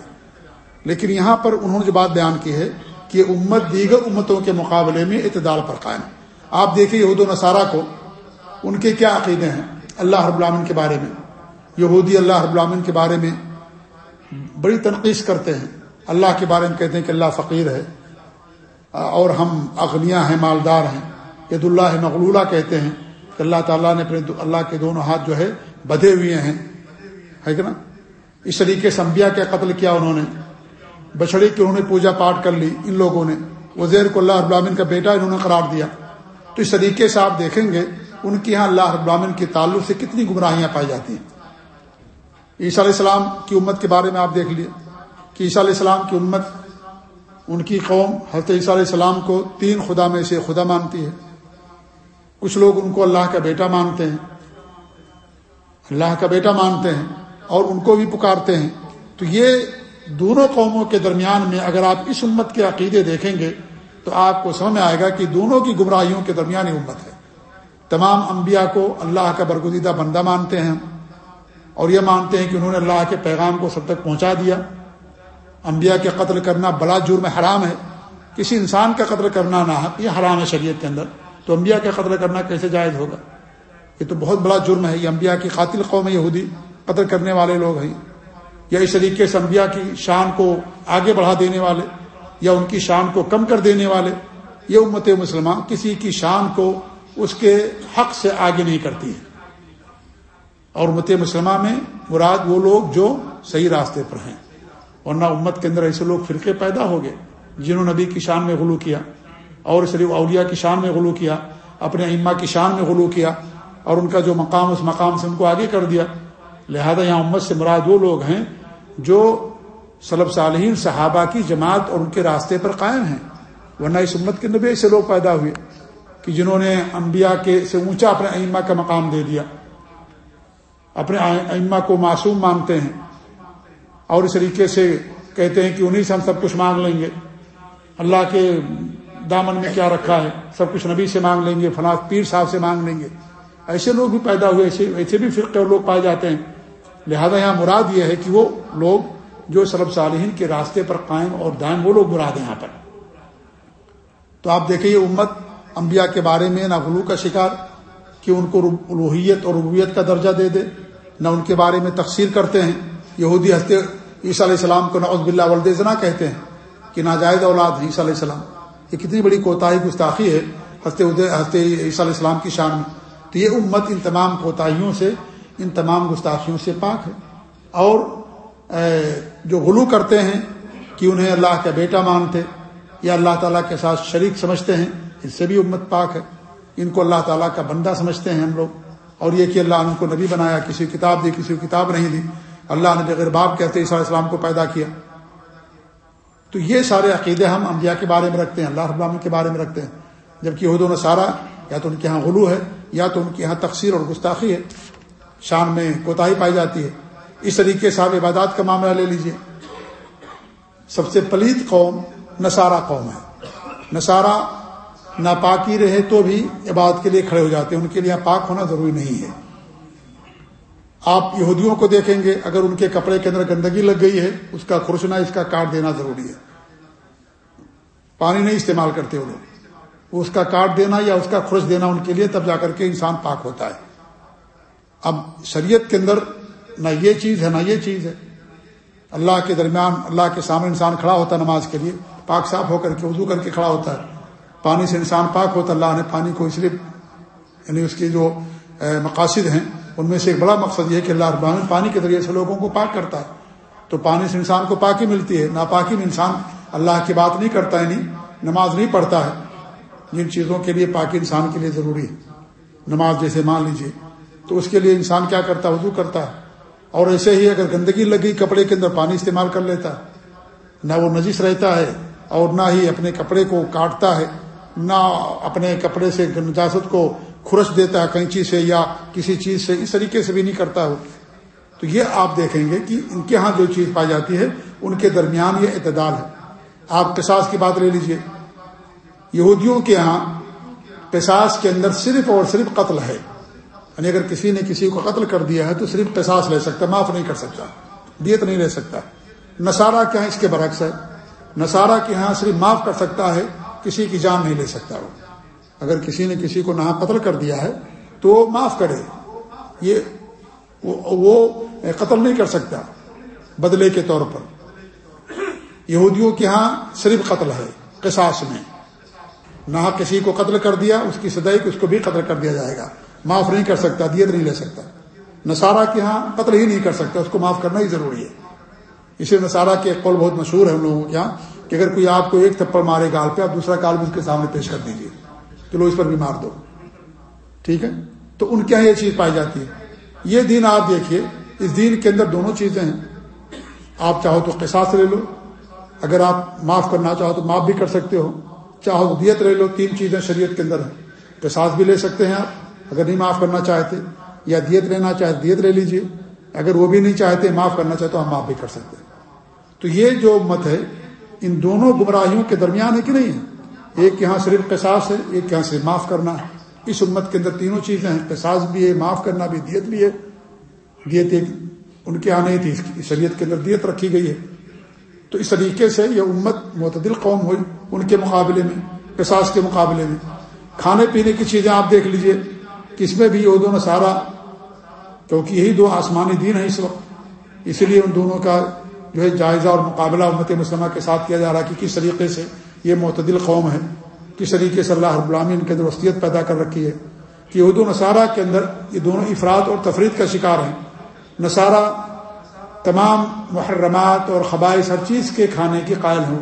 لیکن یہاں پر انہوں نے جو بات بیان کی ہے کہ امت دیگر امتوں کے مقابلے میں اعتدال پر قائم ہے۔ آپ دیکھیں یہود و نصارہ کو، ان کے کیا عقیدے ہیں؟ اللہ رب العالمین کے بارے میں۔ یہودی اللہ رب العالمین کے بارے میں بڑی تنقید کرتے ہیں۔ اللہ کے بارے میں کہتے ہیں کہ اللہ فقیر ہے، اور ہم اغنیا ہیں، مالدار ہیں۔ ید اللہ مغلولہ کہتے ہیں کہ اللہ تعالیٰ نے اپنے اللہ کے دونوں ہاتھ جو ہے بدھے ہوئے ہیں۔ ہے کہ نا؟ اس طریقے سے انبیاء کا قتل کیا انہوں نے۔ بچڑی کی انہوں نے پوجا پاٹ کر لی ان لوگوں نے۔ وزیر کو اللہ ابراہین کا بیٹا انہوں نے قرار دیا۔ تو اس طریقے سے آپ دیکھیں گے ان کے یہاں اللہ ابراہین کے تعلق سے کتنی گمراہیاں پائی جاتی ہیں۔ عیسیٰ علیہ السلام کی امت کے بارے میں آپ دیکھ لیے کہ عیسیٰ علیہ السلام کی امت، ان کی قوم حضرت عیسیٰ علیہ السلام کو تین خدا میں سے خدا مانتی ہے۔ کچھ لوگ ان کو اللہ کا بیٹا مانتے ہیں، اللہ کا بیٹا مانتے ہیں اور ان کو بھی پکارتے ہیں۔ تو یہ دونوں قوموں کے درمیان میں اگر آپ اس امت کے عقیدے دیکھیں گے تو آپ کو سمجھ میں آئے گا کہ دونوں کی گمراہیوں کے درمیان امت ہے۔ تمام انبیاء کو اللہ کا برگزیدہ بندہ مانتے ہیں اور یہ مانتے ہیں کہ انہوں نے اللہ کے پیغام کو سب تک پہنچا دیا۔ انبیاء کے قتل کرنا بڑا جرم حرام ہے۔ کسی انسان کا قتل کرنا نہ یہ حرام ہے شریعت کے اندر۔ تو انبیاء کا قتل کرنا کیسے جائز ہوگا؟ یہ تو بہت بڑا جرم ہے۔ یہ انبیاء کی قاتل قوم یہودی قتل کرنے والے لوگ ہیں۔ یا اس طریقے سے انبیاء کی شان کو آگے بڑھا دینے والے۔ یا ان کی شان کو کم کر دینے والے، یہ امت مسلمان کسی کی شان کو اس کے حق سے آگے نہیں کرتی ہے۔ اور امت مسلمہ میں مراد وہ لوگ جو صحیح راستے پر ہیں۔ ورنہ امت کے اندر ایسے لوگ فرقے پیدا ہو گئے جنہوں نے نبی کی شان میں غلو کیا، اور صرف اولیاء کی شان میں غلو کیا، اپنے اما کی شان میں غلو کیا، اور ان کا جو مقام اس مقام سے ان کو آگے کر دیا۔ لہذا یہاں امت سے مراد وہ لوگ ہیں جو صلب صالحین صحابہ کی جماعت اور ان کے راستے پر قائم ہیں۔ ورنہ اس امت کے اندر بھی ایسے لوگ پیدا ہوئے کہ جنہوں نے انبیاء کے سے اونچا اپنے ائمہ کا مقام دے دیا۔ اپنے ائمہ کو معصوم مانتے ہیں۔ اور اس طریقے سے کہتے ہیں کہ انہیں سے ہم سب کچھ مانگ لیں گے۔ اللہ کے دامن میں کیا رکھا ہے؟ سب کچھ نبی سے مانگ لیں گے، فلاں پیر صاحب سے مانگ لیں گے۔ ایسے لوگ بھی پیدا ہوئے، ایسے ایسے بھی فرقے لوگ پائے جاتے ہیں۔ لہذا یہاں مراد یہ ہے کہ وہ لوگ جو سلب صالحین کے راستے پر قائم اور دائم، وہ لوگ مراد ہیں یہاں پر۔ تو آپ دیکھیں یہ امت انبیاء کے بارے میں نہ غلو کا شکار، کہ ان کو الوحیت اور ربویت کا درجہ دے دے، نہ ان کے بارے میں تقسیر کرتے ہیں۔ یہودی ہنستے عیسیٰ علیہ السلام کو نعوذ باللہ ولدنا کہتے ہیں کہ ناجائز اولاد ہیں عیسیٰ علیہ السلام۔ یہ کتنی بڑی کوتاہی گستاخی ہے ہنستے ہنستے عیسیٰ علیہ السلام کی شان میں۔ تو یہ امت ان تمام کوتاہیوں سے، ان تمام گستاخیوں سے پاک ہے۔ اور جو غلو کرتے ہیں کہ انہیں اللہ کا بیٹا مانتے، یا اللہ تعالیٰ کے ساتھ شریک سمجھتے ہیں، اس سے بھی امت پاک ہے۔ ان کو اللہ تعالیٰ کا بندہ سمجھتے ہیں ہم لوگ۔ اور یہ کہ اللہ نے ان کو نبی بنایا، کسی کتاب دی، کسی کتاب نہیں دی۔ اللہ نے بغیر باپ کہتے عیسیٰ السلام کو پیدا کیا۔ تو یہ سارے عقیدے ہم انبیاء کے بارے میں رکھتے ہیں، اللہ رب العالمین کے بارے میں رکھتے ہیں۔ جبکہ عہد و سارا یا تو ان کے یہاں غلو ہے، یا تو ان کے یہاں تقسیر اور گستاخی ہے، شان میں کوتاہی پائی جاتی ہے۔ اس طریقے سے آپ عبادات کا معاملہ لے لیجیے۔ سب سے پلیت قوم نصارہ قوم ہے۔ نصارہ ناپاکی رہے تو بھی عبادت کے لیے کھڑے ہو جاتے ہیں۔ ان کے لیے پاک ہونا ضروری نہیں ہے۔ آپ یہودیوں کو دیکھیں گے، اگر ان کے کپڑے کے اندر گندگی لگ گئی ہے، اس کا خرچنا اس کا کاٹ دینا ضروری ہے۔ پانی نہیں استعمال کرتے وہ لوگ۔ اس کا کاٹ دینا یا اس کا خرچ دینا، ان کے لیے تب جا کر کے انسان پاک ہوتا ہے۔ اب شریعت کے اندر نہ یہ چیز ہے، نہ یہ چیز ہے۔ اللہ کے درمیان اللہ کے سامنے انسان کھڑا ہوتا ہے نماز کے لیے، پاک صاف ہو کر کے وضو کر کے کھڑا ہوتا ہے۔ پانی سے انسان پاک ہوتا اللہ نے پانی کو اس لیے یعنی اس کے جو مقاصد ہیں، ان میں سے ایک بڑا مقصد یہ ہے کہ اللہ ابراہین پانی کے ذریعے سے لوگوں کو پاک کرتا ہے۔ تو پانی سے انسان کو پاکی ملتی ہے، ناپاکی میں انسان اللہ کی بات نہیں کرتا ہے نہیں نماز نہیں پڑھتا ہے۔ جن چیزوں کے لیے پاکی انسان کے لیے ضروری ہے۔ نماز جیسے مان لیجیے تو اس کے لیے انسان کیا کرتا ہے؟ وضو کرتا ہے۔ اور ایسے ہی اگر گندگی لگی کپڑے کے اندر پانی استعمال کر لیتا ہے نہ وہ نجس رہتا ہے اور نہ ہی اپنے کپڑے کو کاٹتا ہے، نہ اپنے کپڑے سے نجاست کو خرش دیتا ہے کینچی سے یا کسی چیز سے، اس طریقے سے بھی نہیں کرتا ہو تو یہ آپ دیکھیں گے کہ ان کے ہاں جو چیز پائی جاتی ہے، ان کے درمیان یہ اعتدال ہے۔ آپ قصاص کی بات لے لیجیے۔ یہودیوں کے ہاں قصاص کے اندر صرف اور صرف قتل ہے۔ یعنی اگر کسی نے کسی کو قتل کر دیا ہے تو صرف قصاص لے سکتا معاف نہیں کر سکتا، دیت نہیں لے سکتا۔ نصارہ کیا ہاں اس کے برعکس ہے۔ نصارہ کے ہاں صرف معاف کر سکتا ہے، کسی کی جان نہیں لے سکتا وہ۔ اگر کسی نے کسی کو نہ قتل کر دیا ہے تو وہ معاف کرے۔ یہ وہ قتل نہیں کر سکتا بدلے کے طور پر۔ یہودیوں کے ہاں صرف قتل ہے، قصاص میں۔ نہ کسی کو قتل کر دیا، اس کی سدائی کو اس کو بھی قتل کر دیا جائے گا۔ معاف نہیں کر سکتا، دیت نہیں لے سکتا۔ نصارہ کے ہاں قتل ہی نہیں کر سکتا اس کو معاف کرنا ہی ضروری ہے۔ اسی نصارہ کے قول بہت مشہور ہے ہم لوگوں کے یہاں کہ اگر کوئی آپ کو ایک تھپڑ مارے گال پہ، آپ دوسرا کال بھی اس کے سامنے پیش کر دیجیے چلو اس پر بھی مار دو۔ ٹھیک ہے؟ تو ان کے یہاں یہ چیز پائی جاتی ہے؟ یہ دین آپ دیکھیے، اس دین کے اندر دونوں چیزیں ہیں۔ آپ چاہو تو قصاص لے لو، اگر آپ معاف کرنا چاہو تو معاف بھی کر سکتے ہو، چاہو دیت لے لو۔ تین چیزیں شریعت کے اندر ہیں۔ قصاص بھی لے سکتے ہیں آپ اگر نہیں معاف کرنا چاہتے یا دیت لینا چاہتے، دیت لے لیجیے۔ اگر وہ بھی نہیں چاہتے، معاف کرنا چاہتے تو ہم معاف بھی کر سکتے تو یہ جو امت ہے، ان دونوں گمراہیوں کے درمیان ہے کہ نہیں ہے؟ ایک یہاں صرف قصاص ہے، ایک یہاں صرف معاف کرنا ہے۔ اس امت کے اندر تینوں چیزیں ہیں، قصاص بھی ہے، معاف کرنا بھی، دیت بھی ہے۔ دیت ایک ان کے یہاں نہیں تھی شریعت کے اندر دیت رکھی گئی ہے۔ تو اس طریقے سے یہ امت معتدل قوم ہوئی، ان کے مقابلے میں، قصاص کے مقابلے میں۔ کھانے پینے کی چیزیں آپ دیکھ لیجیے۔ کہ اس میں بھی یہ دونوں سارا، کیونکہ یہی دو آسمانی دین ہیں اس وقت۔ اسی لیے ان دونوں کا جو ہے جائزہ اور مقابلہ امت مسلمہ کے ساتھ کیا جا رہا ہے کہ کس طریقے سے یہ معتدل قوم ہے کس طریقے سے اللہ رب العالمین کے اندر وسطیت پیدا کر رکھی ہے۔ کہ اردو نصارہ کے اندر یہ دونوں افراد اور تفرید کا شکار ہیں۔ نصارہ تمام محرمات اور خبائش ہر چیز کے کھانے کے قائل ہوں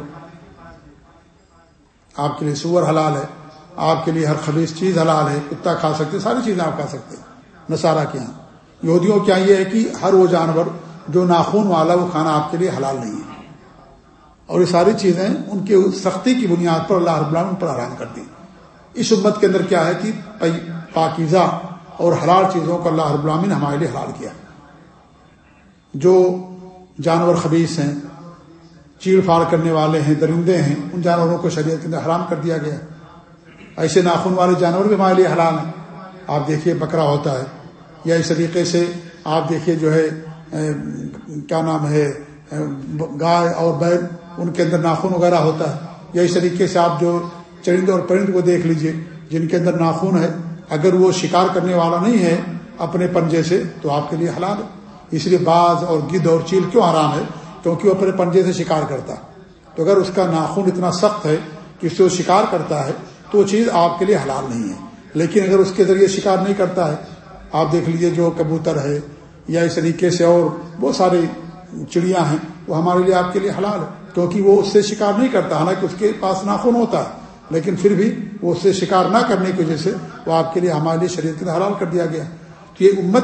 آپ کے لیے سور حلال ہے۔ آپ کے لیے ہر خبیص چیز حلال ہے، کتا کھا سکتے ساری چیزیں آپ کھا سکتے نصارہ کے یہاں یہودیوں کیا یہ ہے کہ ہر وہ جانور جو ناخون والا وہ کھانا آپ کے لیے حلال نہیں ہے۔ اور یہ ساری چیزیں ان کی سختی کی بنیاد پر اللہ رب العالمین پر آرام کر دی اس امت کے اندر کیا ہے کہ پاکیزہ اور حلال چیزوں کو اللہ رب العالمین نے ہمارے لیے حلال کیا۔ جو جانور خبیص ہیں چیڑ پھاڑ کرنے والے ہیں، درندے ہیں، ان جانوروں کو شریعت کے اندر حرام کر دیا گیا۔ ایسے ناخن والے جانور بھی ہمارے لیے حلال ہیں۔ آپ دیکھیے بکرا ہوتا ہے یا اس طریقے سے آپ دیکھیے جو ہے کیا نام ہے گائے اور بیل، ان کے اندر ناخن وغیرہ ہوتا ہے۔ یا اس طریقے سے آپ جو چرند اور پرند کو دیکھ لیجیے، جن کے اندر ناخن ہے، اگر وہ شکار کرنے والا نہیں ہے اپنے پنجے سے، تو آپ کے لیے حلال ہے۔ اس لیے باز اور گدھ اور چیل کیوں آرام ہے؟ کیونکہ وہ اپنے پنجے سے شکار کرتا ہے۔ تو اگر اس کا ناخن اتنا سخت ہے کہ اس سے وہ شکار کرتا ہے تو وہ چیز آپ کے لیے حلال نہیں ہے۔ لیکن اگر اس کے ذریعے شکار نہیں کرتا ہے، آپ دیکھ لیجیے جو کبوتر ہے یا اس طریقے سے اور بہت ساری چڑیاں ہیں، وہ ہمارے لیے آپ کے لیے حلال ہے۔ کیونکہ وہ اس سے شکار نہیں کرتا، حالانکہ اس کے پاس ناخن ہوتا ہے۔ لیکن پھر بھی وہ اس سے شکار نہ کرنے کی وجہ سے وہ آپ کے لیے ہمارے لیے شریعت کے حلال کر دیا گیا تو یہ امت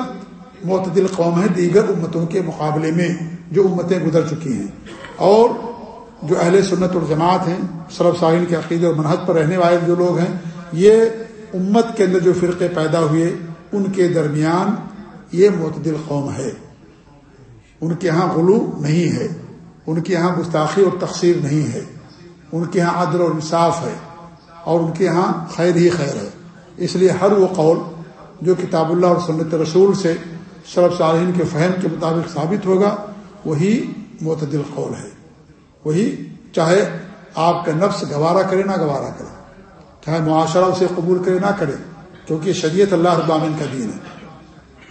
معتدل قوم ہے، دیگر امتوں کے مقابلے میں جو امتیں گزر چکی ہیں۔ اور جو اہل سنت اور جماعت ہیں سرب ساحل کے عقیدے اور منحط پر رہنے والے جو لوگ ہیں، یہ امت کے اندر جو فرقے پیدا ہوئے، ان کے درمیان یہ معتدل قوم ہے۔ ان کے ہاں غلو نہیں ہے، ان کے ہاں گستاخی اور تقسیر نہیں ہے، ان کے ہاں عدل اور انصاف ہے اور ان کے ہاں خیر ہی خیر ہے۔ اس لیے ہر وہ قول جو کتاب اللہ اور سنت رسول سے شرف صارحین کے فہم کے مطابق ثابت ہوگا، وہی معتدل قول ہے۔ وہی چاہے آپ کا نفس گوارا کرے نہ گوارا کرے، چاہے معاشرہ اسے قبول کرے نہ کرے، کیونکہ شریعت اللہ رب العالمین کا دین ہے۔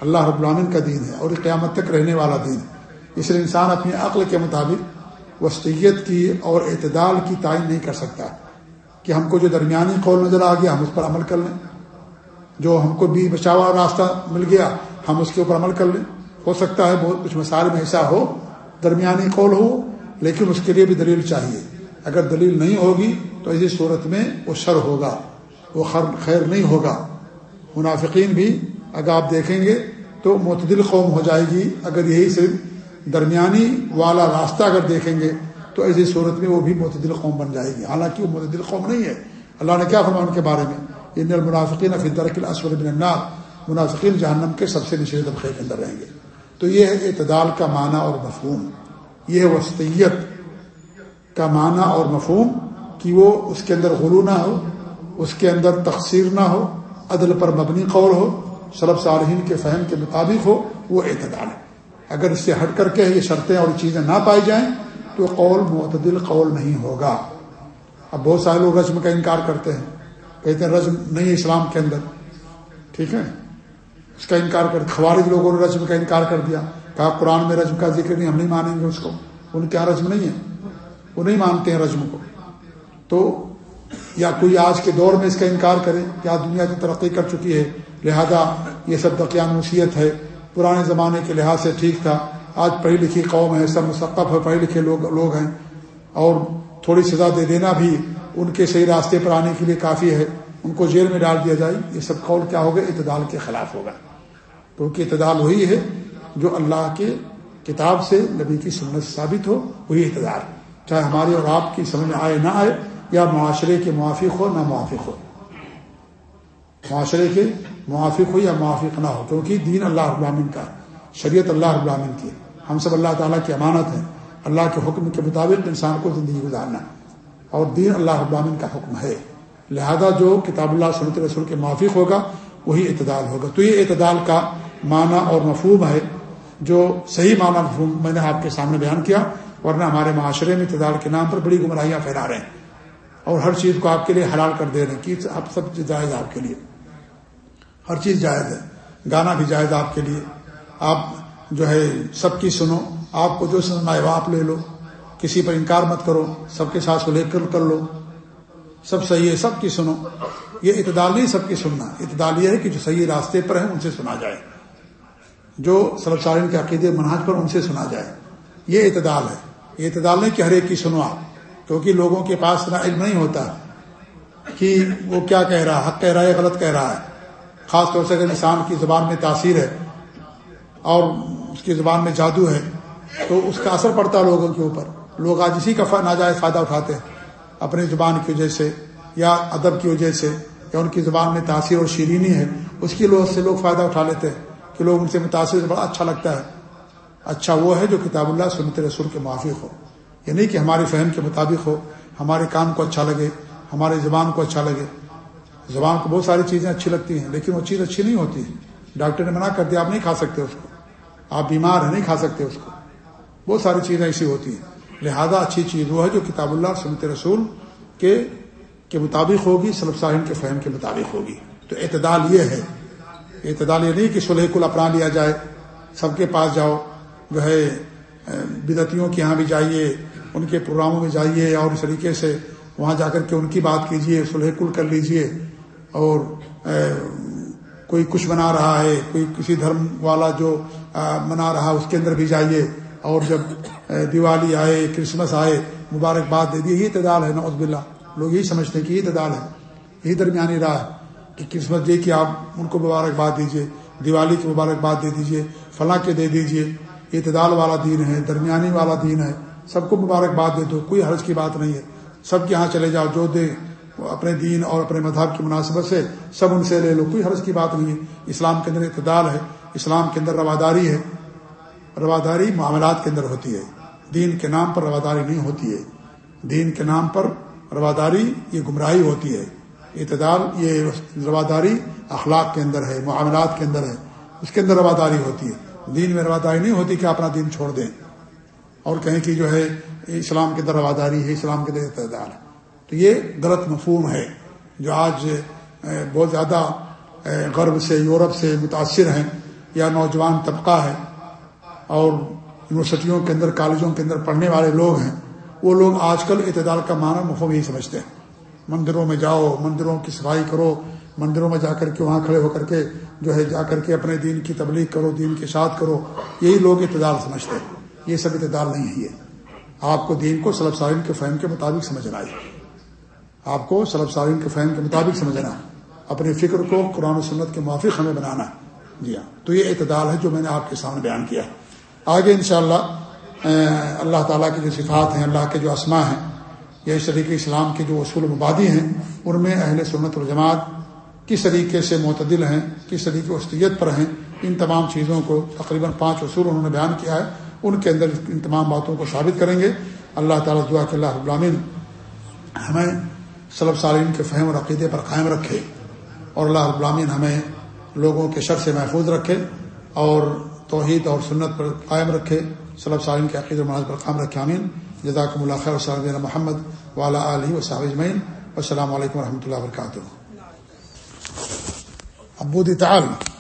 اللہ رب العالمین کا دین ہے اور قیامت تک رہنے والا دین ہے۔ اس لیے انسان اپنی عقل کے مطابق وسطیت کی اور اعتدال کی تعین نہیں کر سکتا کہ ہم کو جو درمیانی قول نظر آ گیا، ہم اس پر عمل کر لیں۔ جو ہم کو بھی بچاوا راستہ مل گیا، ہم اس کے اوپر عمل کر لیں۔ ہو سکتا ہے بہت کچھ مسائل میں ایسا ہو، درمیانی قول ہو لیکن اس کے لیے بھی دلیل چاہیے۔ اگر دلیل نہیں ہوگی تو ایسی صورت میں وہ شر ہوگا، وہ خیر نہیں ہوگا۔ منافقین بھی اگر آپ دیکھیں گے تو معتدل قوم ہو جائے گی۔ اگر یہی صرف درمیانی والا راستہ اگر دیکھیں گے تو ایسی صورت میں وہ بھی معتدل قوم بن جائے گی۔ حالانکہ وہ معتدل قوم نہیں ہے۔ اللہ نے کیا فرمایا ان کے بارے میں؟ ان المنافقین فی درک الاسود بن النار۔ منافقین جہنم کے سب سے نشے طبقے کے اندر رہیں گے۔ تو یہ ہے اعتدال کا معنی اور مفہوم۔ یہ وسطیت کا معنی اور مفہوم کہ وہ اس کے اندر غلو نہ ہو، اس کے اندر تقسیر نہ ہو، عدل پر مبنی قول ہو سلب صارحین کے فہم کے مطابق ہو، وہ اعتدال ہے۔ اگر اس سے ہٹ کر کے یہ شرطیں اور چیزیں نہ پائی جائیں تو قول معتدل قول نہیں ہوگا۔ اب بہت سارے لوگ رسم کا انکار کرتے ہیں۔ کہتے ہیں رسم نہیں ہے اسلام کے اندر۔ ٹھیک ہے؟ اس کا انکار کر خوارج لوگوں نے رسم کا انکار کر دیا۔ کہا قرآن میں رسم کا ذکر نہیں، ہم نہیں مانیں گے اس کو۔ ان کے یہاں رسم نہیں ہے؟ وہ نہیں مانتے ہیں رسم کو۔ تو یا کوئی آج کے دور میں اس کا انکار کرے کیا دنیا کی ترقی کر چکی ہے، لہذا یہ سب دقیانوسیت ہے۔ پرانے زمانے کے لحاظ سے ٹھیک تھا۔ آج پڑھی لکھی قوم ہے، سب مثقف ہے پڑھے لکھے لوگ لوگ ہیں۔ اور تھوڑی سزا دے دینا بھی ان کے صحیح راستے پر آنے کے لیے کافی ہے۔ ان کو جیل میں ڈال دیا جائے۔ یہ سب قول کیا ہوگا؟ اعتدال کے خلاف ہوگا۔ کیونکہ اعتدال وہی ہے جو اللہ کے کتاب سے نبی کی سنت ثابت ہو، وہی اعتدال چاہے ہماری اور آپ کی سمجھ میں آئے، نہ آئے، یا معاشرے کے موافق ہو، نہ موافق ہو۔ معاشرے کے موافق ہو یا موافق نہ ہو، کیونکہ دین اللہ ابامن کا شریعت اللہ ابامن کی ہم سب اللہ تعالیٰ کی امانت ہے اللہ کے حکم کے مطابق انسان کو زندگی گزارنا اور دین اللہ ابامن کا حکم ہے۔ لہذا جو کتاب اللہ، سنت رسول کے موافق ہوگا، وہی اعتدال ہوگا۔ تو یہ اعتدال کا معنی اور مفہوم ہے۔ جو صحیح معنی مفہوم میں نے آپ کے سامنے بیان کیا، ورنہ ہمارے معاشرے میں اعتدال کے نام پر بڑی گمراہیاں پھیلا رہے ہیں۔ اور ہر چیز کو آپ کے لیے حلال کر دے رہے ہیں کہ آپ سب جائز آپ کے لیے۔ ہر چیز جائز ہے۔ گانا بھی جائز آپ کے لیے۔ آپ جو ہے سب کی سنو۔ آپ کو جو سننا ہے وہ آپ لے لو۔ کسی پر انکار مت کرو۔ سب کے ساتھ لے کر کر لو۔ سب صحیح ہے، سب کی سنو۔ یہ اعتدال نہیں سب کی سننا۔ اعتدال یہ ہے کہ جو صحیح راستے پر ہیں ان سے سنا جائے۔ جو سلب سارن کے عقیدے مناج پر ان سے سنا جائے۔ یہ اعتدال ہے۔ یہ اعتدال نہیں کہ ہر ایک کی سنو آپ، کیونکہ لوگوں کے پاس اتنا علم نہیں ہوتا کہ وہ کیا کہہ رہا ہے حق کہہ رہا ہے یا غلط کہہ رہا ہے۔ خاص طور سے اگر انسان کی زبان میں تاثیر ہے اور اس کی زبان میں جادو ہے، تو اس کا اثر پڑتا ہے لوگوں کے اوپر۔ لوگ آج اسی کا ناجائز فائدہ اٹھاتے ہیں۔ اپنی زبان کی وجہ سے یا ادب کی وجہ سے یا ان کی زبان میں تاثیر اور شیرینی ہے، اس کی لوگ سے لوگ فائدہ اٹھا لیتے ہیں۔ کہ لوگ ان سے متاثر بڑا اچھا لگتا ہے۔ اچھا وہ ہے جو کتاب اللہ، سنت رسول کے موافق ہو۔ یہ نہیں کہ ہماری فہم کے مطابق ہو، ہمارے کام کو اچھا لگے ہماری زبان کو اچھا لگے۔ زبان کو بہت ساری چیزیں اچھی لگتی ہیں، لیکن وہ چیز اچھی نہیں ہوتی۔ ڈاکٹر نے منع کر دیا، آپ نہیں کھا سکتے اس کو۔ آپ بیمار ہیں، نہیں کھا سکتے اس کو۔ بہت ساری چیزیں ایسی ہوتی ہیں۔ لہذا اچھی چیز وہ ہے جو کتاب اللہ اور سنت رسول کے کے مطابق ہوگی سلب صاحب کے فہم کے مطابق ہوگی۔ تو اعتدال یہ ہے اعتدال یہ نہیں کہ سلح کل اپنا لیا جائے، سب کے پاس جاؤ، جو ہے بدتیوں کے یہاں بھی جائیے، ان کے پروگراموں میں جائیے اور اس طریقے سے وہاں جا کر کے ان کی بات کیجیے سلح کل کر لیجیے اور کوئی کچھ بنا رہا ہے، کوئی کسی دھرم والا جو منا رہا اس کے اندر بھی جائیے اور جب دیوالی آئے، کرسمس آئے، مبارکباد دے دیے یہ اعتدال ہے نوز باللہ، لوگ یہی سمجھتے ہیں کہ یہ اعتدال ہے، یہی درمیانی راہ ہے۔ کہ کرسمس ڈے کی آپ ان کو مبارکباد دیجیے دیوالی کی مبارکباد دے دیجیے فلاں کے دے دیجیے اعتدال والا دین ہے، درمیانی والا دین ہے، سب کو مبارکباد دے دو، کوئی حرض کی بات نہیں ہے۔ سب کے یہاں چلے جاؤ، جو دے اپنے دین اور اپنے مذہب کی مناسبت سے سب ان سے لے لو، کوئی حرض کی بات نہیں ہے۔ اسلام کے اندر اعتدال ہے، اسلام کے اندر رواداری ہے۔ رواداری معاملات کے اندر ہوتی ہے۔ دین کے نام پر رواداری نہیں ہوتی ہے۔ دین کے نام پر رواداری یہ گمراہی ہوتی ہے۔ اعتدال، یہ رواداری اخلاق کے اندر ہے، معاملات کے اندر ہے، اس کے اندر رواداری ہوتی ہے۔ دین میں رواداری نہیں ہوتی کہ اپنا دین چھوڑ دیں۔ اور کہیں کہ جو ہے، اسلام کے اندر رواداری ہے، اسلام کے اندر اعتدال ہے۔ تو یہ غلط مفہوم ہے، جو آج بہت زیادہ غرب سے، یورپ سے متاثر ہیں یا نوجوان طبقہ ہے اور یونیورسٹیوں کے اندر، کالجوں کے اندر پڑھنے والے لوگ ہیں، وہ لوگ آج کل اعتدال کا معنی مفہوم یہی سمجھتے ہیں۔ مندروں میں جاؤ، مندروں کی صفائی کرو، مندروں میں جا کر کے وہاں کھڑے ہو کر کے جو ہے جا کر کے اپنے دین کی تبلیغ کرو، دین کے ساتھ کرو، یہی لوگ اعتدال سمجھتے ہیں۔ یہ سب اعتدال نہیں ہے یہ۔ آپ کو دین کو سلب سارین کے فہم کے مطابق سمجھنا ہے۔ آپ کو سلب سارین کے فہم کے مطابق سمجھنا اپنی فکر کو قرآن و سنت کے موافق ہمیں بنانا جی ہاں۔ تو یہ اعتدال ہے جو میں نے آپ کے سامنے بیان کیا آگے انشاءاللہ اللہ تعالیٰ کی جو صفات ہیں، اللہ کے جو اسما ہیں یا اس طریقے اسلام کے جو اصول مبادی ہیں، ان میں اہل سنت الجماعت کس طریقے سے معتدل ہیں، کس طریقے وسطیت پر ہیں، ان تمام چیزوں کو تقریباً پانچ اصول انہوں نے بیان کیا ہے۔ ان کے اندر ان تمام باتوں کو ثابت کریں گے۔ اللہ تعالیٰ دعا کہ اللہ ابلامین ہمیں صلب سالین کے فہم اور عقیدے پر قائم رکھے اور اللہ ابلامین ہمیں لوگوں کے شر سے محفوظ رکھے اور توحید اور سنت پر قائم رکھے صلب سالین کے عقید و پر قائم رکھے امین جزاکم اللہ خیر وسلم محمد والا علیہ و اجمعین۔ السلام علیکم و رحمۃ اللہ وبرکاتہ۔ ابو تعالی۔